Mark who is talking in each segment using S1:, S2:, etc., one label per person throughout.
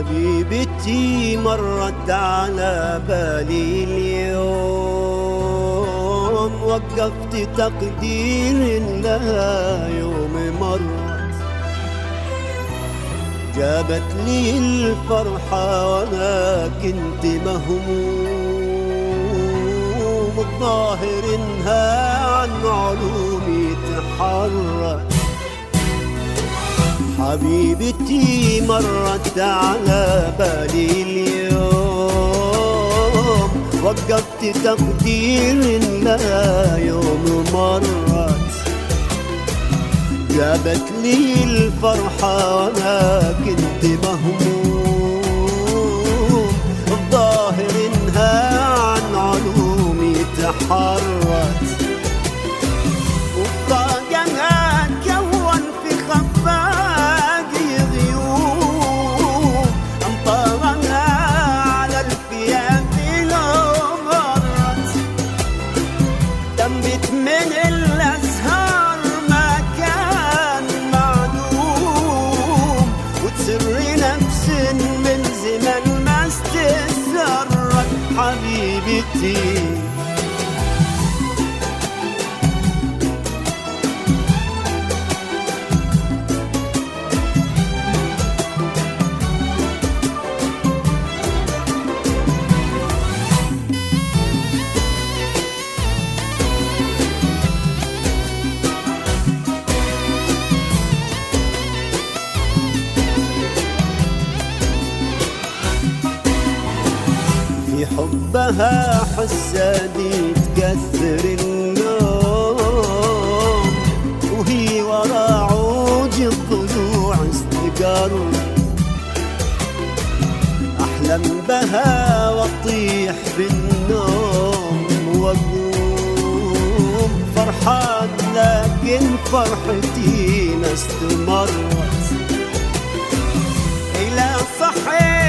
S1: حبيبتي مرت على بالي اليوم. وقفت تقدير لها يوم مرت. جابت لي الفرحة وأنا كنت مهموم. الظاهر إنها عن علومي تحرت. حبيبتي مرت على بالي اليوم. وقفت تقدير لها يوم مرت. جابت لي الفرحة وأنا كنت مهموم تنبت من الأزهار ما كان معلوم. وتسر نفس من زمن ما استسرت حبيبتي. حبها حسادي تكثر النوم. وهي ورا عوج الضلوع استقرت أحلم بها وأطيح بالنوم وأقوم. فرحان لكن فرحتي ما استمرت إلى صحيت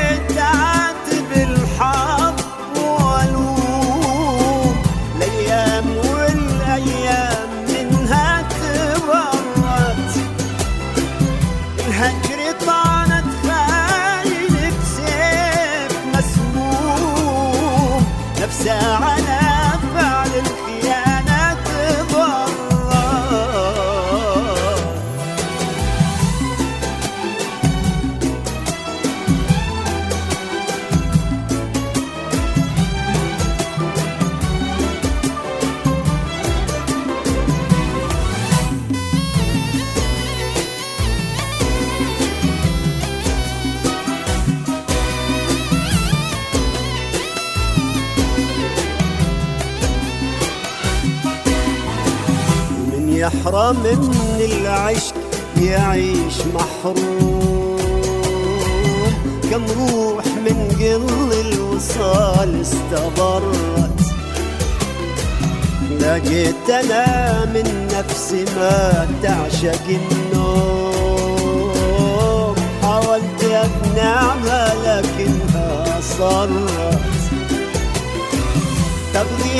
S1: الهجر طعنت خاين بسيف مسموم. نفسها يحرم من العشق يعيش محروم. كم روح من قل الوصال استبرت لقيت أنا من نفسي ما تعشق النوم. حاولت أقنعها لكنها صرت. تبغي